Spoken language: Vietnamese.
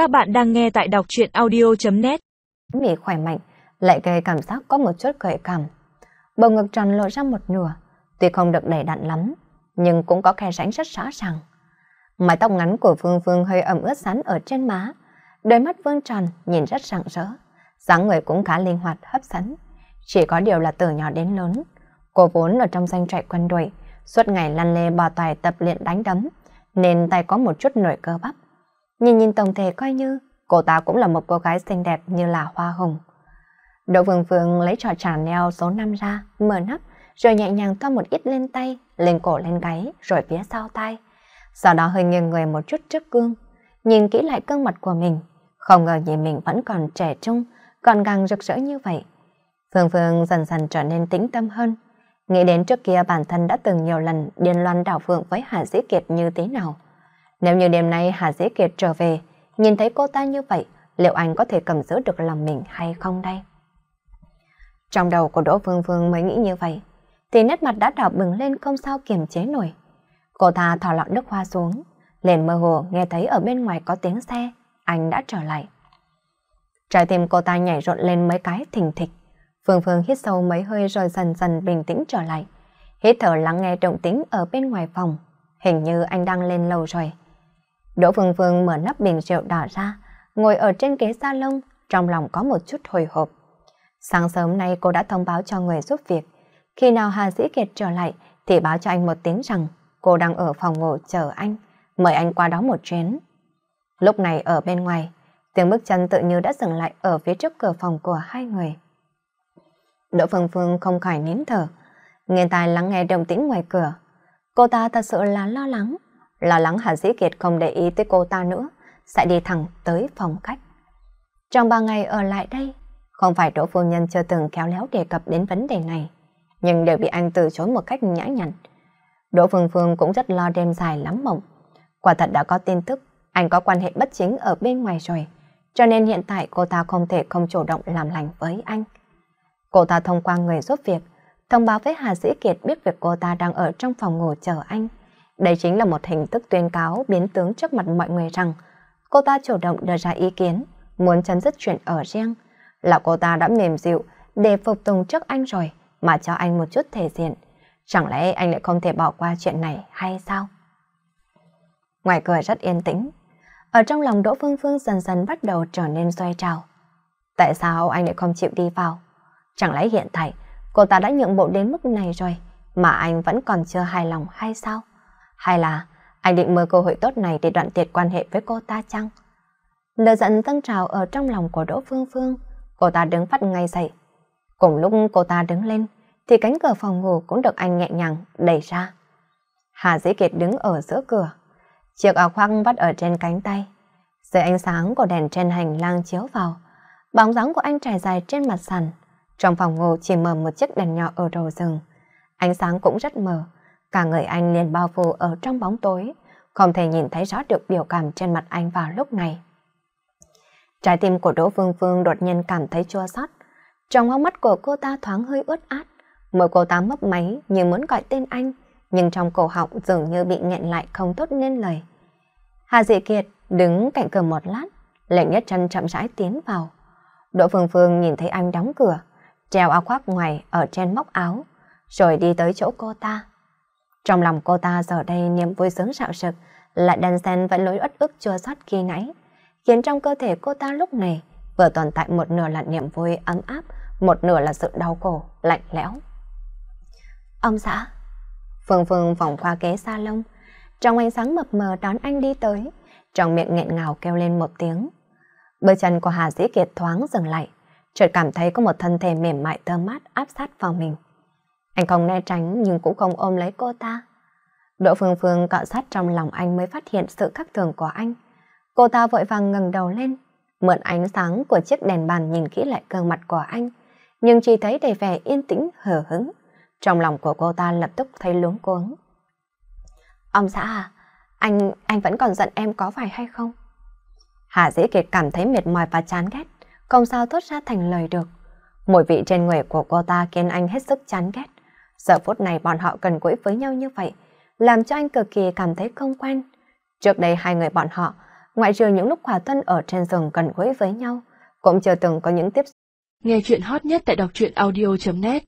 Các bạn đang nghe tại đọc truyện audio.net mỉ khỏe mạnh, lại gây cảm giác có một chút gợi cảm. Bầu ngực tròn lộ ra một nửa, tuy không được đầy đặn lắm, nhưng cũng có khe rãnh rất rõ ràng. Mái tóc ngắn của Phương Phương hơi ẩm ướt sắn ở trên má, đôi mắt vương tròn nhìn rất rạng rỡ, dáng người cũng khá linh hoạt hấp dẫn. Chỉ có điều là từ nhỏ đến lớn, cô vốn ở trong danh trại quân đội, suốt ngày lăn lê bò tài tập luyện đánh đấm, nên tay có một chút nổi cơ bắp. Nhìn nhìn tổng thể coi như cô ta cũng là một cô gái xinh đẹp như là hoa hồng. Đỗ Phương Phương lấy trò trà neo số 5 ra, mở nắp, rồi nhẹ nhàng thoa một ít lên tay, lên cổ lên gáy, rồi phía sau tay. Sau đó hơi nghiêng người một chút trước gương, nhìn kỹ lại gương mặt của mình. Không ngờ gì mình vẫn còn trẻ trung, còn càng rực rỡ như vậy. Phương Phương dần dần trở nên tĩnh tâm hơn. Nghĩ đến trước kia bản thân đã từng nhiều lần điên loan đảo phượng với Hà Dĩ Kiệt như thế nào. Nếu như đêm nay Hà Dĩ Kiệt trở về, nhìn thấy cô ta như vậy, liệu anh có thể cầm giữ được lòng mình hay không đây? Trong đầu của Đỗ Phương Phương mới nghĩ như vậy, thì nét mặt đã đỏ bừng lên không sao kiềm chế nổi. Cô ta thỏ lọ nước hoa xuống, liền mơ hồ nghe thấy ở bên ngoài có tiếng xe, anh đã trở lại. Trái tim cô ta nhảy rộn lên mấy cái thình thịch. Phương Phương hít sâu mấy hơi rồi dần dần bình tĩnh trở lại. Hít thở lắng nghe động tĩnh ở bên ngoài phòng. Hình như anh đang lên lầu rồi. Đỗ Phương Phương mở nắp bình rượu đỏ ra, ngồi ở trên ghế salon, trong lòng có một chút hồi hộp. Sáng sớm nay cô đã thông báo cho người giúp việc. Khi nào Hà Dĩ Kiệt trở lại thì báo cho anh một tiếng rằng cô đang ở phòng ngủ chờ anh, mời anh qua đó một chuyến. Lúc này ở bên ngoài, tiếng bước chân tự như đã dừng lại ở phía trước cửa phòng của hai người. Đỗ Phương Phương không khỏi nín thở, nghe tai lắng nghe động tĩnh ngoài cửa. Cô ta thật sự là lo lắng, lo lắng Hà Dĩ Kiệt không để ý tới cô ta nữa, sẽ đi thẳng tới phòng khách. Trong ba ngày ở lại đây, không phải Đỗ Phu Nhân chưa từng khéo léo đề cập đến vấn đề này, nhưng đều bị anh từ chối một cách nhã nhặn. Đỗ Phương Phương cũng rất lo đêm dài lắm mộng. Quả thật đã có tin tức, anh có quan hệ bất chính ở bên ngoài rồi, cho nên hiện tại cô ta không thể không chủ động làm lành với anh. Cô ta thông qua người giúp việc, thông báo với Hà Dĩ Kiệt biết việc cô ta đang ở trong phòng ngủ chờ anh. Đây chính là một hình thức tuyên cáo biến tướng trước mặt mọi người rằng cô ta chủ động đưa ra ý kiến, muốn chấm dứt chuyện ở riêng. Là cô ta đã mềm dịu để phục tùng trước anh rồi mà cho anh một chút thể diện. Chẳng lẽ anh lại không thể bỏ qua chuyện này hay sao? Ngoài cửa rất yên tĩnh. Ở trong lòng Đỗ Phương Phương dần dần bắt đầu trở nên xoay trào. Tại sao anh lại không chịu đi vào? Chẳng lẽ hiện tại cô ta đã nhượng bộ đến mức này rồi mà anh vẫn còn chưa hài lòng hay sao? Hay là anh định mơ cơ hội tốt này để đoạn tuyệt quan hệ với cô ta chăng? Lửa giận dâng trào ở trong lòng của Đỗ Phương Phương. Cô ta đứng phát ngay dậy. Cùng lúc cô ta đứng lên, thì cánh cửa phòng ngủ cũng được anh nhẹ nhàng đẩy ra. Hà Dĩ Kiệt đứng ở giữa cửa. Chiếc áo khoác vắt ở trên cánh tay. Dưới ánh sáng của đèn trên hành lang chiếu vào, bóng dáng của anh trải dài trên mặt sàn. Trong phòng ngủ chỉ mở một chiếc đèn nhỏ ở đầu giường. Ánh sáng cũng rất mờ, cả người anh liền bao phủ ở trong bóng tối, không thể nhìn thấy rõ được biểu cảm trên mặt anh vào lúc này. Trái tim của Đỗ Phương Phương đột nhiên cảm thấy chua xót. Trong hốc mắt của cô ta thoáng hơi ướt át, môi cô ta mấp máy như muốn gọi tên anh, nhưng trong cổ họng dường như bị nghẹn lại không tốt nên lời. Hà Dị Kiệt đứng cạnh cửa một lát, lệnh nhất chân chậm rãi tiến vào. Đỗ Phương Phương nhìn thấy anh đóng cửa, treo áo khoác ngoài ở trên móc áo, rồi đi tới chỗ cô ta. Trong lòng cô ta giờ đây niềm vui sướng rạo rực, lại đan xen vẫn lối uất ức chua xót khi nãy, khiến trong cơ thể cô ta lúc này vừa tồn tại một nửa là niềm vui ấm áp, một nửa là sự đau khổ, lạnh lẽo. Ông xã, Phương Phương vòng qua ghế salon, trong ánh sáng mập mờ đón anh đi tới, trong miệng nghẹn ngào kêu lên một tiếng. Bước chân của Hà Dĩ Kiệt thoáng dừng lại, chợt cảm thấy có một thân thể mềm mại thơm mát áp sát vào mình. Anh không né tránh nhưng cũng không ôm lấy cô ta. Đỗ Phương Phương cọ sát trong lòng anh mới phát hiện sự khác thường của anh. Cô ta vội vàng ngẩng đầu lên, mượn ánh sáng của chiếc đèn bàn nhìn kỹ lại gương mặt của anh, nhưng chỉ thấy đầy vẻ yên tĩnh hờ hững. Trong lòng của cô ta lập tức thấy luống cuống. Ông xã à, anh, anh vẫn còn giận em có phải hay không? Hà Dĩ Kiệt cảm thấy mệt mỏi và chán ghét, không sao thốt ra thành lời được. Mùi vị trên người của cô ta khiến anh hết sức chán ghét. Giờ phút này bọn họ cần quỹ với nhau như vậy, làm cho anh cực kỳ cảm thấy không quen. Trước đây hai người bọn họ Ngoại trừ những lúc khỏa thân ở trên giường cần quỹ với nhau, cũng chưa từng có những tiếp Nghe chuyện hot nhất tại đọc truyện audio.net